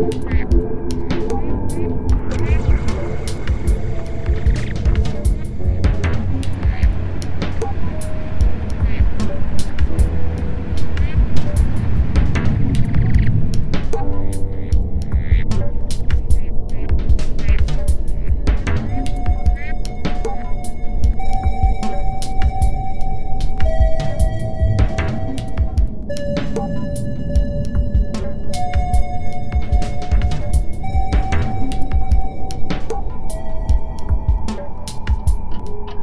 Thank you. you